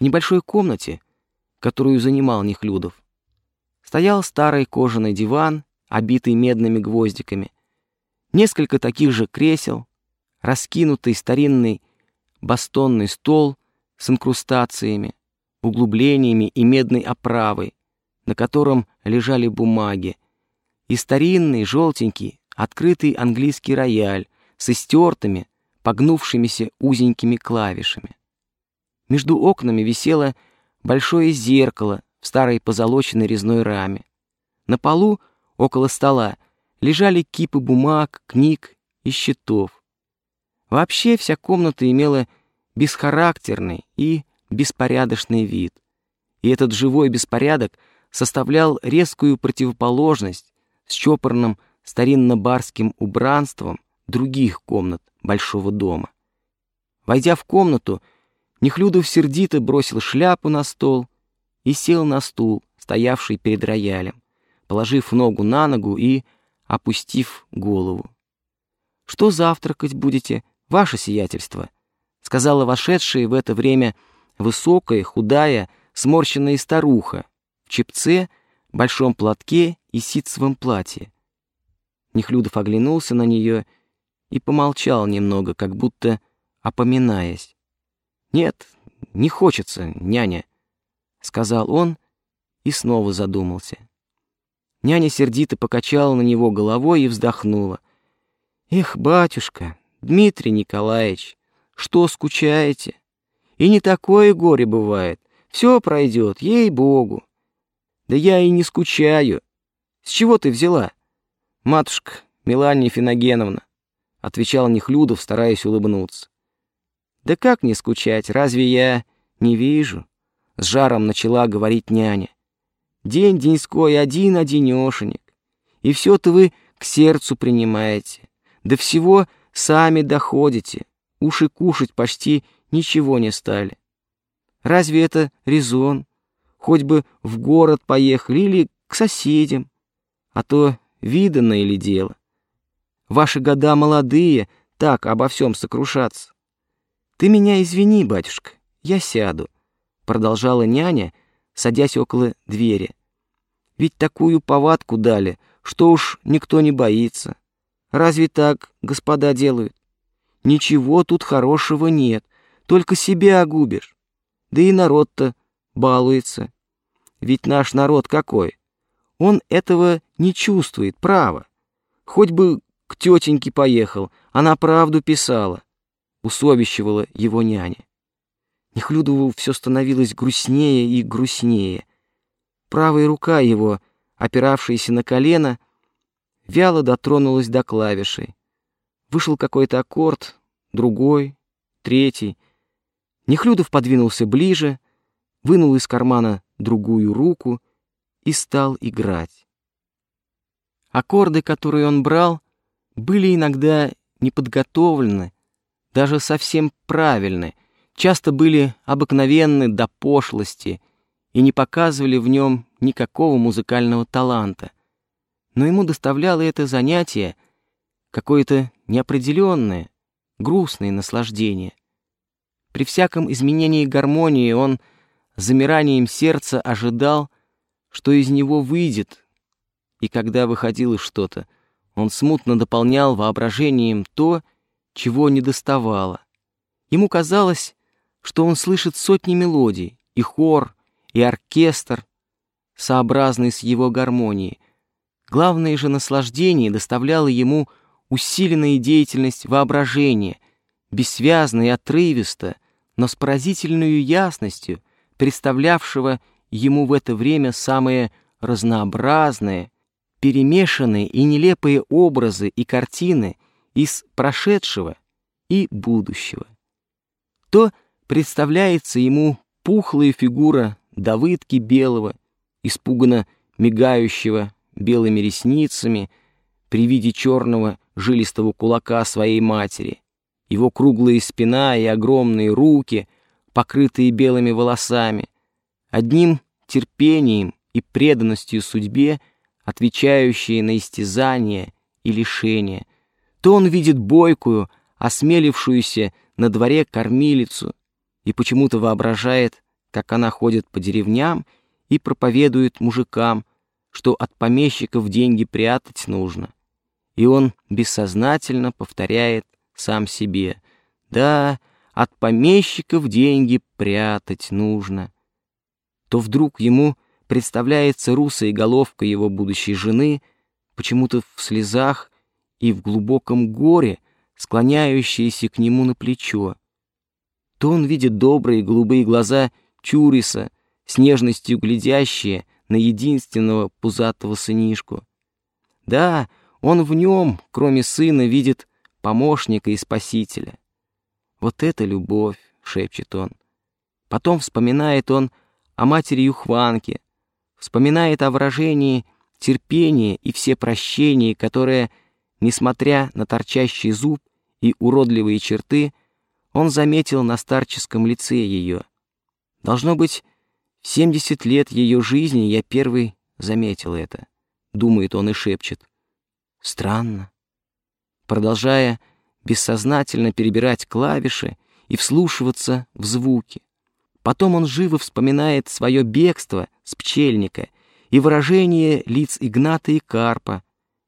В небольшой комнате, которую занимал Нехлюдов, стоял старый кожаный диван, обитый медными гвоздиками, несколько таких же кресел, раскинутый старинный бастонный стол с инкрустациями, углублениями и медной оправой, на котором лежали бумаги, и старинный, желтенький, открытый английский рояль с истертыми, погнувшимися узенькими клавишами. Между окнами висело большое зеркало в старой позолоченной резной раме. На полу, около стола, лежали кипы бумаг, книг и счетов. Вообще вся комната имела бесхарактерный и беспорядочный вид. И этот живой беспорядок составлял резкую противоположность с чопорным старинно-барским убранством других комнат большого дома. Войдя в комнату, Нехлюдов сердито бросил шляпу на стол и сел на стул, стоявший перед роялем, положив ногу на ногу и опустив голову. «Что завтракать будете, ваше сиятельство?» — сказала вошедшая в это время высокая, худая, сморщенная старуха в чепце, большом платке и ситцевом платье. Нехлюдов оглянулся на нее и помолчал немного, как будто опоминаясь. «Нет, не хочется, няня», — сказал он и снова задумался. Няня сердито покачала на него головой и вздохнула. «Эх, батюшка, Дмитрий Николаевич, что скучаете? И не такое горе бывает. Все пройдет, ей-богу. Да я и не скучаю. С чего ты взяла? Матушка Мелания Финогеновна, — отвечал Нехлюдов, стараясь улыбнуться. Да как не скучать, разве я не вижу? С жаром начала говорить няня. День деньской один-одинешенек. И все-то вы к сердцу принимаете. До всего сами доходите. Уши кушать почти ничего не стали. Разве это резон? Хоть бы в город поехали или к соседям. А то виданное ли дело. Ваши года молодые, так обо всем сокрушаться. «Ты меня извини, батюшка, я сяду», — продолжала няня, садясь около двери. «Ведь такую повадку дали, что уж никто не боится. Разве так господа делают? Ничего тут хорошего нет, только себя огубишь. Да и народ-то балуется. Ведь наш народ какой? Он этого не чувствует, право. Хоть бы к тетеньке поехал, она правду писала усовещивала его няня. Нехлюдову все становилось грустнее и грустнее. Правая рука его, опиравшаяся на колено, вяло дотронулась до клавишей. Вышел какой-то аккорд, другой, третий. Нехлюдов подвинулся ближе, вынул из кармана другую руку и стал играть. Аккорды, которые он брал, были иногда неподготовлены, даже совсем правильны, часто были обыкновенны до пошлости и не показывали в нем никакого музыкального таланта. Но ему доставляло это занятие какое-то неопределенное, грустное наслаждение. При всяком изменении гармонии он замиранием сердца ожидал, что из него выйдет, и когда выходило что-то, он смутно дополнял воображением то, чего не доставало. Ему казалось, что он слышит сотни мелодий, и хор, и оркестр, сообразный с его гармонией. Главное же наслаждение доставляло ему усиленная деятельность воображения, бессвязно и отрывисто, но с поразительной ясностью, представлявшего ему в это время самые разнообразные, перемешанные и нелепые образы и картины — из прошедшего и будущего. То представляется ему пухлая фигура Давыдки Белого, испуганно мигающего белыми ресницами при виде черного жилистого кулака своей матери, его круглая спина и огромные руки, покрытые белыми волосами, одним терпением и преданностью судьбе, отвечающие на истязания и лишения, то он видит бойкую, осмелившуюся на дворе кормилицу и почему-то воображает, как она ходит по деревням и проповедует мужикам, что от помещиков деньги прятать нужно. И он бессознательно повторяет сам себе, да, от помещиков деньги прятать нужно. То вдруг ему представляется русая головка его будущей жены, почему-то в слезах и в глубоком горе, склоняющаяся к нему на плечо. То он видит добрые голубые глаза Чуриса, с нежностью глядящие на единственного пузатого сынишку. Да, он в нем, кроме сына, видит помощника и спасителя. «Вот это любовь!» — шепчет он. Потом вспоминает он о матери Юхванке, вспоминает о выражении терпения и все прощения, которое, несмотря на торчащий зуб и уродливые черты, он заметил на старческом лице ее. Должно быть, в семьдесят лет ее жизни я первый заметил это, думает он и шепчет. Странно. Продолжая бессознательно перебирать клавиши и вслушиваться в звуки. Потом он живо вспоминает свое бегство с пчельника и выражение лиц Игната и Карпа,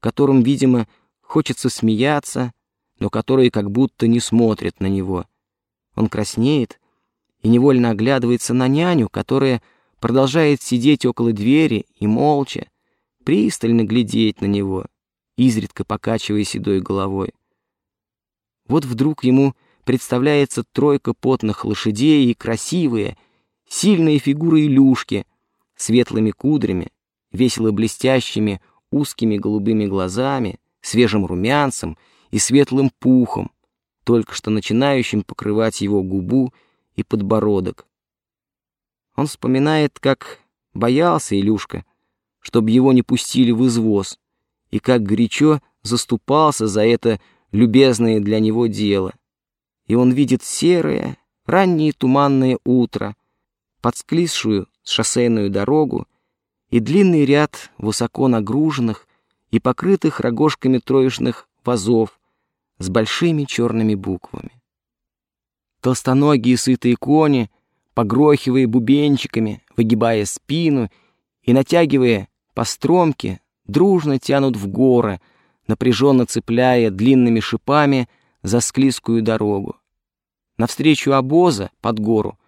которым, видимо, хочется смеяться, но которые как будто не смотрят на него. Он краснеет и невольно оглядывается на няню, которая продолжает сидеть около двери и молча, пристально глядеть на него, изредка покачивая седой головой. Вот вдруг ему представляется тройка потных лошадей и красивые, сильные фигуры Илюшки, светлыми кудрями, весело блестящими, узкими голубыми глазами, свежим румянцем и светлым пухом, только что начинающим покрывать его губу и подбородок. Он вспоминает, как боялся Илюшка, чтобы его не пустили в извоз, и как горячо заступался за это любезное для него дело. И он видит серое, раннее туманное утро, подсклизшую шоссейную дорогу и длинный ряд высоко нагруженных и покрытых рогожками троечных вазов с большими черными буквами. Толстоногие сытые кони, погрохивая бубенчиками, выгибая спину и натягивая по стромке, дружно тянут в горы — напряженно цепляя длинными шипами за склизкую дорогу. Навстречу обоза под гору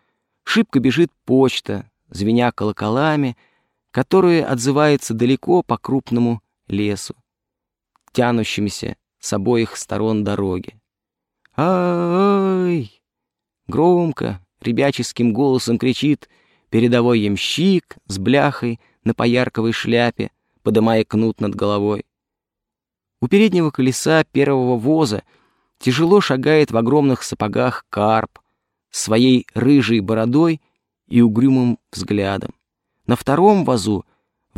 шибко бежит почта, звеня колоколами, которые отзываются далеко по крупному лесу, тянущимся с обоих сторон дороги. «Ай!» Громко, ребяческим голосом кричит передовой ямщик с бляхой на поярковой шляпе, подымая кнут над головой. У переднего колеса первого воза тяжело шагает в огромных сапогах карп, своей рыжей бородой и угрюмым взглядом. На втором вазу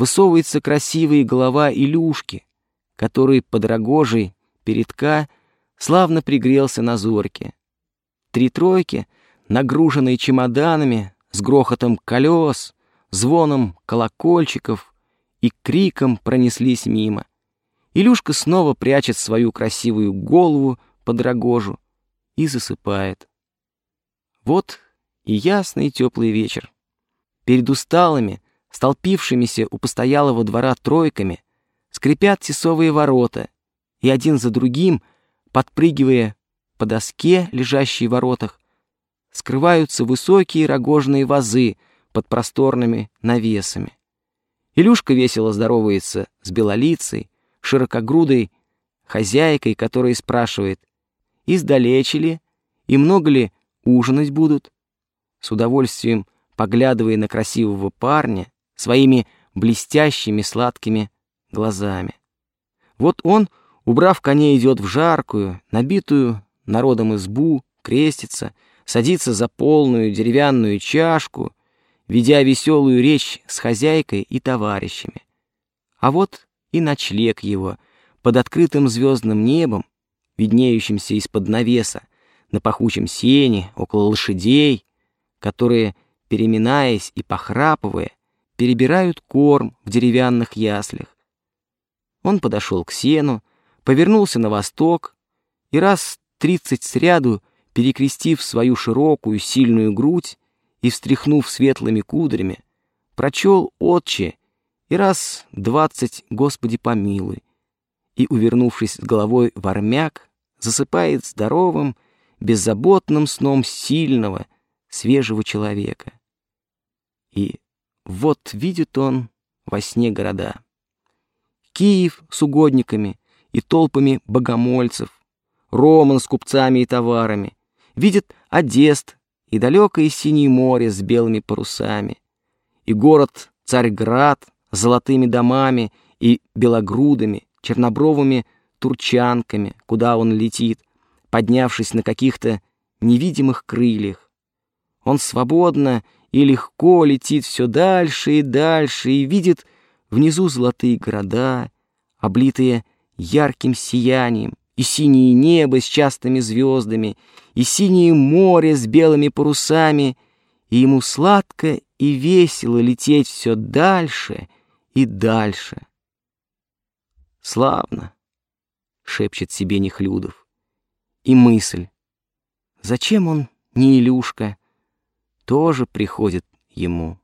высовывается красивая голова Илюшки, который под рогожей передка славно пригрелся на зорьке. Три тройки, нагруженные чемоданами, с грохотом колес, звоном колокольчиков и криком пронеслись мимо. Илюшка снова прячет свою красивую голову под рогожу и засыпает. Вот и ясный теплый вечер. Перед усталыми, столпившимися у постоялого двора тройками, скрипят тесовые ворота, и один за другим, подпрыгивая по доске, лежащей в воротах, скрываются высокие рогожные вазы под просторными навесами. Илюшка весело здоровается с белолицей, широкогрудой хозяйкой, которая спрашивает, издалече ли и много ли ужинать будут, с удовольствием поглядывая на красивого парня своими блестящими сладкими глазами. Вот он, убрав коней, идет в жаркую, набитую народом избу, крестится, садится за полную деревянную чашку, ведя веселую речь с хозяйкой и товарищами. А вот и ночлег его под открытым звездным небом, виднеющимся из-под навеса, на пахучем сене, около лошадей, которые, переминаясь и похрапывая, перебирают корм в деревянных яслях. Он подошел к сену, повернулся на восток и раз тридцать сряду, перекрестив свою широкую, сильную грудь и, встряхнув светлыми кудрями, прочел «Отче» и раз двадцать «Господи помилуй», и, увернувшись головой в армяк, засыпает здоровым, беззаботным сном сильного, свежего человека. Вот видит он во сне города. Киев с угодниками и толпами богомольцев, Роман с купцами и товарами, видит Одест и далекое синее море с белыми парусами, и город Царьград с золотыми домами и белогрудами, чернобровыми турчанками, куда он летит, поднявшись на каких-то невидимых крыльях. Он свободно и легко летит все дальше и дальше и видит внизу золотые города, облитые ярким сиянием, и синее небо с частыми звездами, и синее море с белыми парусами, и ему сладко и весело лететь все дальше и дальше. Славно, шепчет себе Нехлюдов. И мысль, зачем он не Илюшка, тоже приходит ему.